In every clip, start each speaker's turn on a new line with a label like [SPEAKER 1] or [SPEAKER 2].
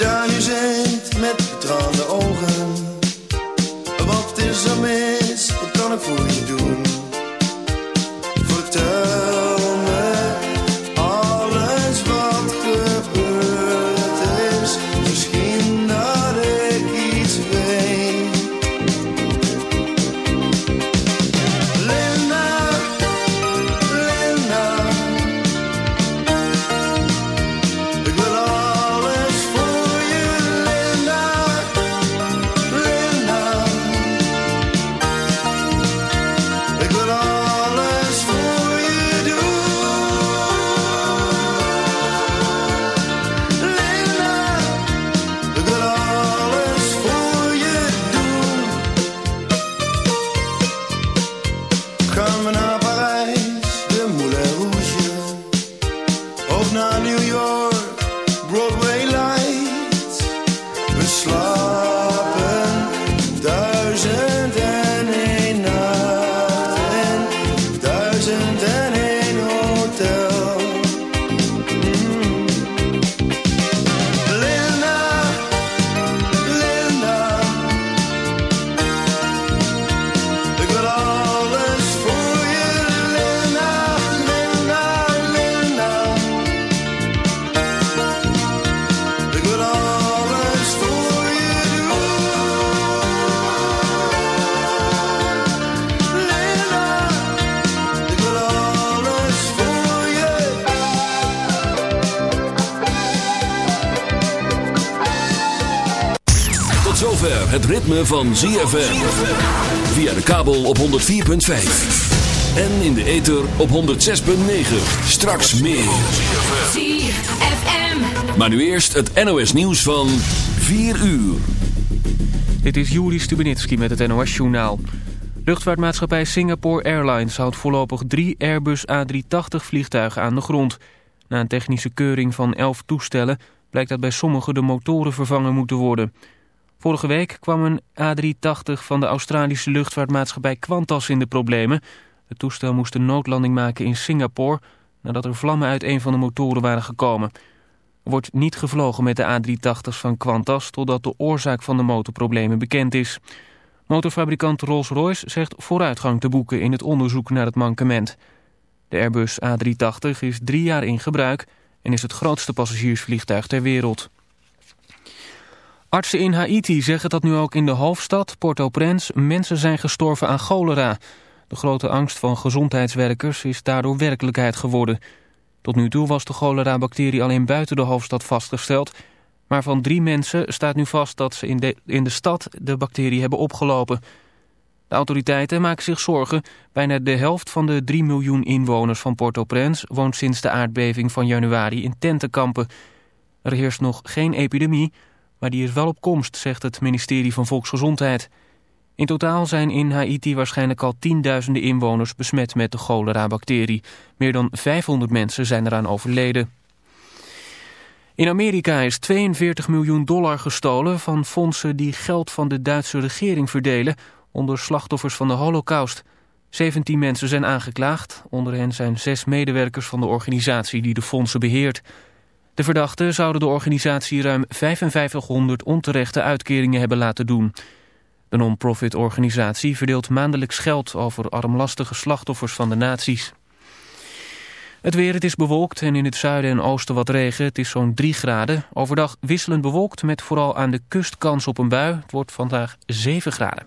[SPEAKER 1] Já
[SPEAKER 2] usei. Zover het ritme van ZFM. Via de kabel op 104.5. En in de ether op 106.9. Straks meer.
[SPEAKER 3] ZFM.
[SPEAKER 2] Maar nu eerst het NOS nieuws van 4 uur.
[SPEAKER 4] Dit is Juri Stubenitski met het NOS-journaal. Luchtvaartmaatschappij Singapore Airlines houdt voorlopig drie Airbus A380 vliegtuigen aan de grond. Na een technische keuring van 11 toestellen blijkt dat bij sommige de motoren vervangen moeten worden. Vorige week kwam een A380 van de Australische luchtvaartmaatschappij Qantas in de problemen. Het toestel moest een noodlanding maken in Singapore nadat er vlammen uit een van de motoren waren gekomen. Er wordt niet gevlogen met de A380's van Qantas totdat de oorzaak van de motorproblemen bekend is. Motorfabrikant Rolls-Royce zegt vooruitgang te boeken in het onderzoek naar het mankement. De Airbus A380 is drie jaar in gebruik en is het grootste passagiersvliegtuig ter wereld. Artsen in Haiti zeggen dat nu ook in de hoofdstad, Port-au-Prince, mensen zijn gestorven aan cholera. De grote angst van gezondheidswerkers is daardoor werkelijkheid geworden. Tot nu toe was de cholera-bacterie alleen buiten de hoofdstad vastgesteld... maar van drie mensen staat nu vast dat ze in de, in de stad de bacterie hebben opgelopen. De autoriteiten maken zich zorgen. Bijna de helft van de 3 miljoen inwoners van Port-au-Prince... woont sinds de aardbeving van januari in tentenkampen. Er heerst nog geen epidemie, maar die is wel op komst... zegt het ministerie van Volksgezondheid... In totaal zijn in Haiti waarschijnlijk al tienduizenden inwoners besmet met de cholera-bacterie. Meer dan 500 mensen zijn eraan overleden. In Amerika is 42 miljoen dollar gestolen van fondsen die geld van de Duitse regering verdelen onder slachtoffers van de holocaust. 17 mensen zijn aangeklaagd, onder hen zijn zes medewerkers van de organisatie die de fondsen beheert. De verdachten zouden de organisatie ruim 5500 onterechte uitkeringen hebben laten doen. De non-profit organisatie verdeelt maandelijks geld over armlastige slachtoffers van de nazi's. Het weer, het is bewolkt en in het zuiden en oosten wat regen. Het is zo'n 3 graden. Overdag wisselend bewolkt met vooral aan de kust kans op een bui. Het wordt vandaag 7 graden.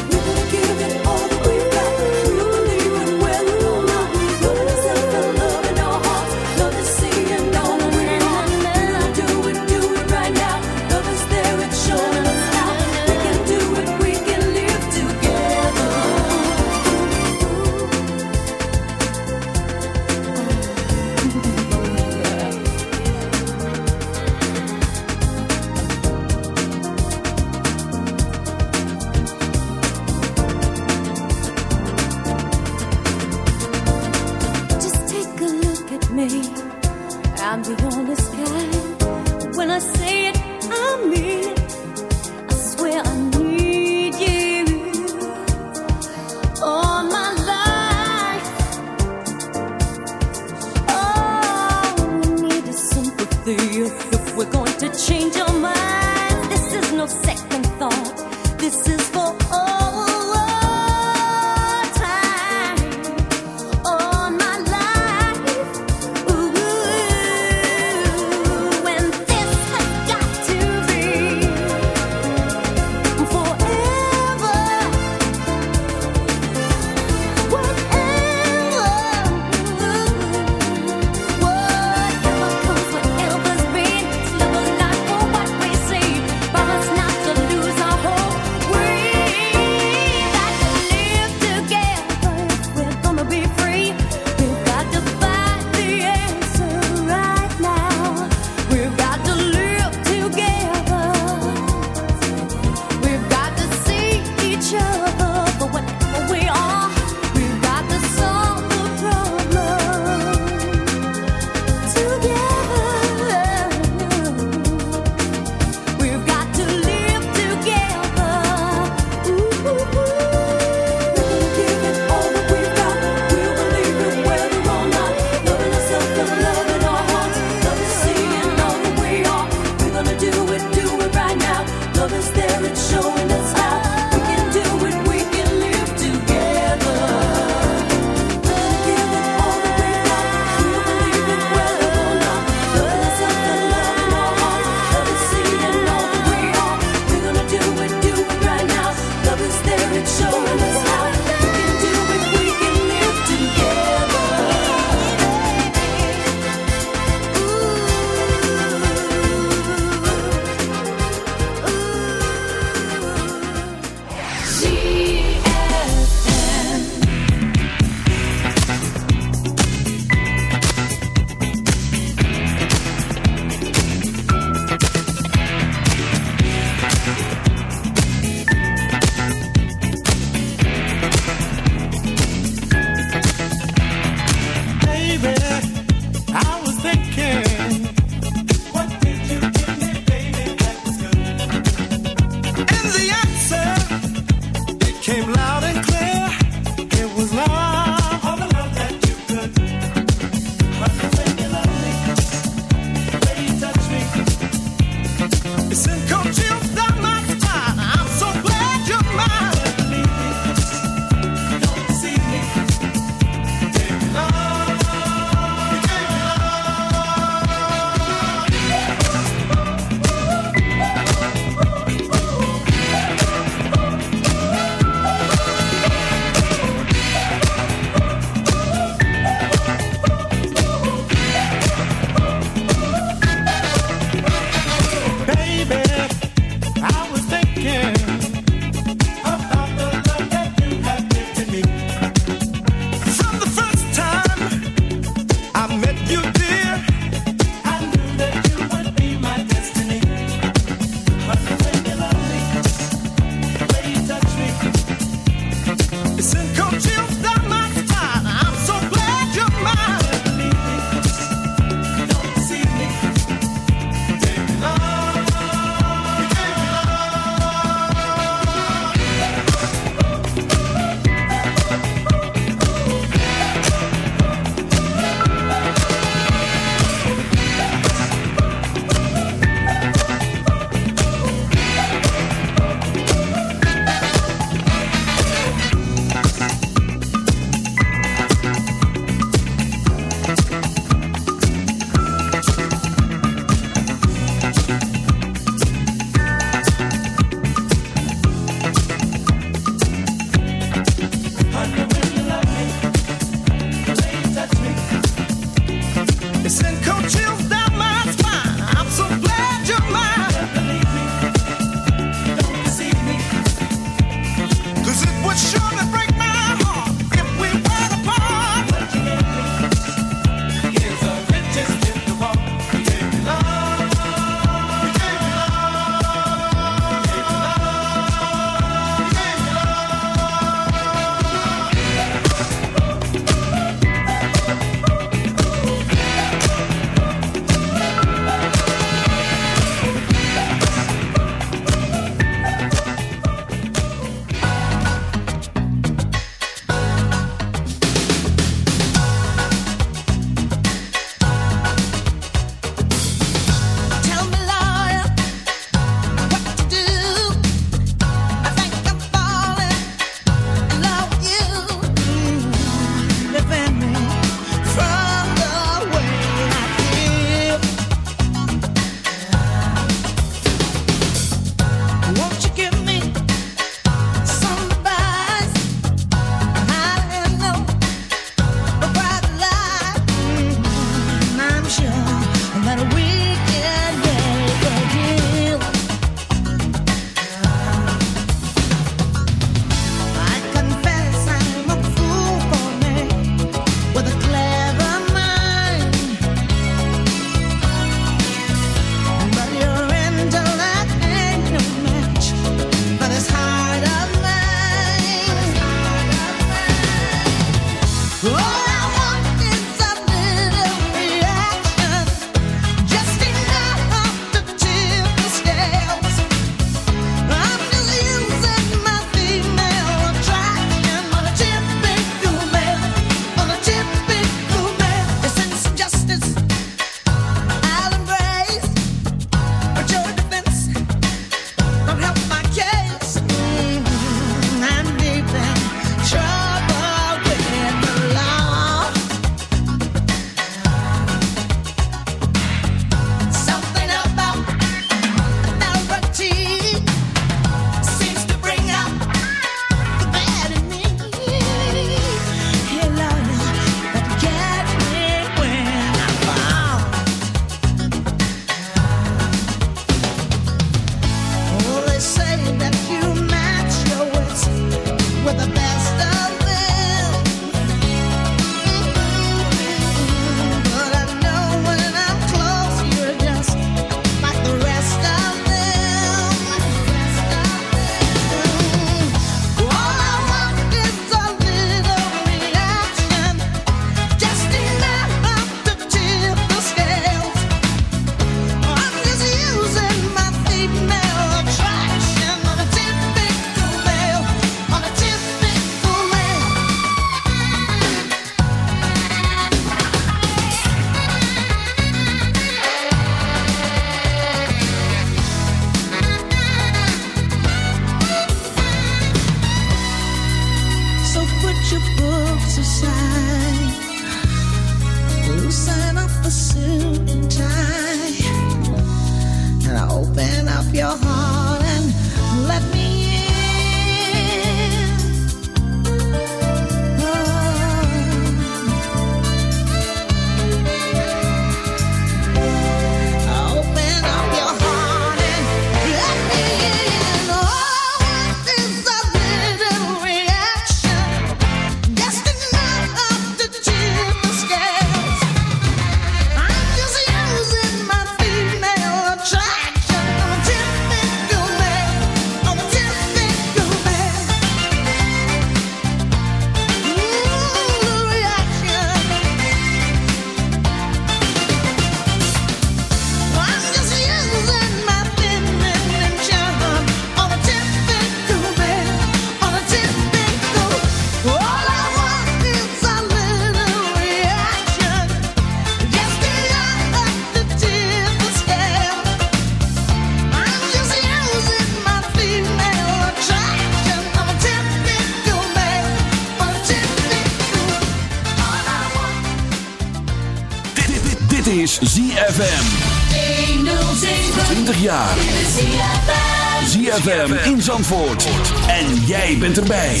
[SPEAKER 3] En jij bent erbij.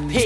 [SPEAKER 5] VIP.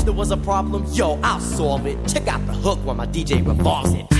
[SPEAKER 5] If there was a problem, yo, I'll solve it. Check out the hook while my DJ revolves it.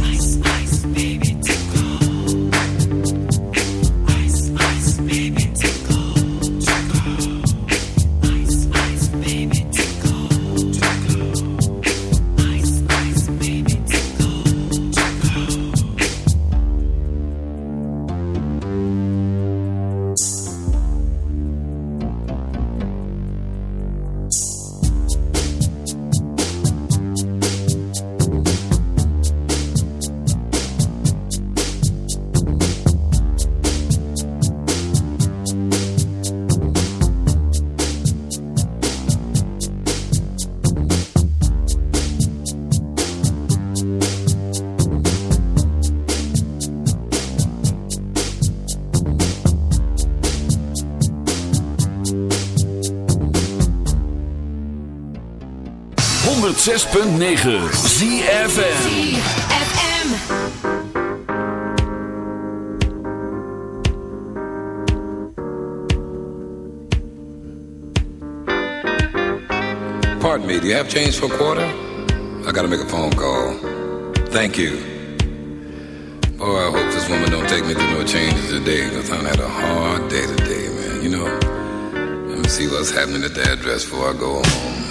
[SPEAKER 6] 106.9
[SPEAKER 7] Pardon me, do you have change for a quarter? I gotta make a phone call. Thank you. Oh, I hope this woman don't take me to no changes today, because I had a hard day today, man. You know, let me see what's happening at the address before I go home.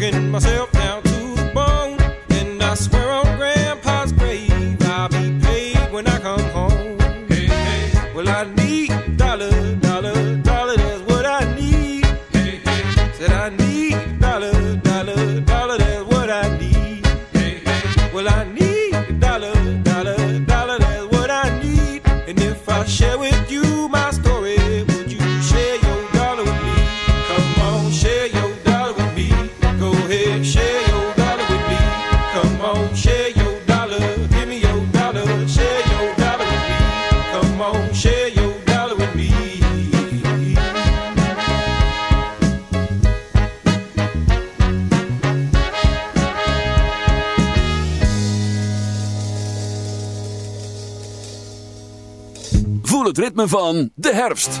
[SPEAKER 7] Working
[SPEAKER 8] myself
[SPEAKER 2] van de herfst.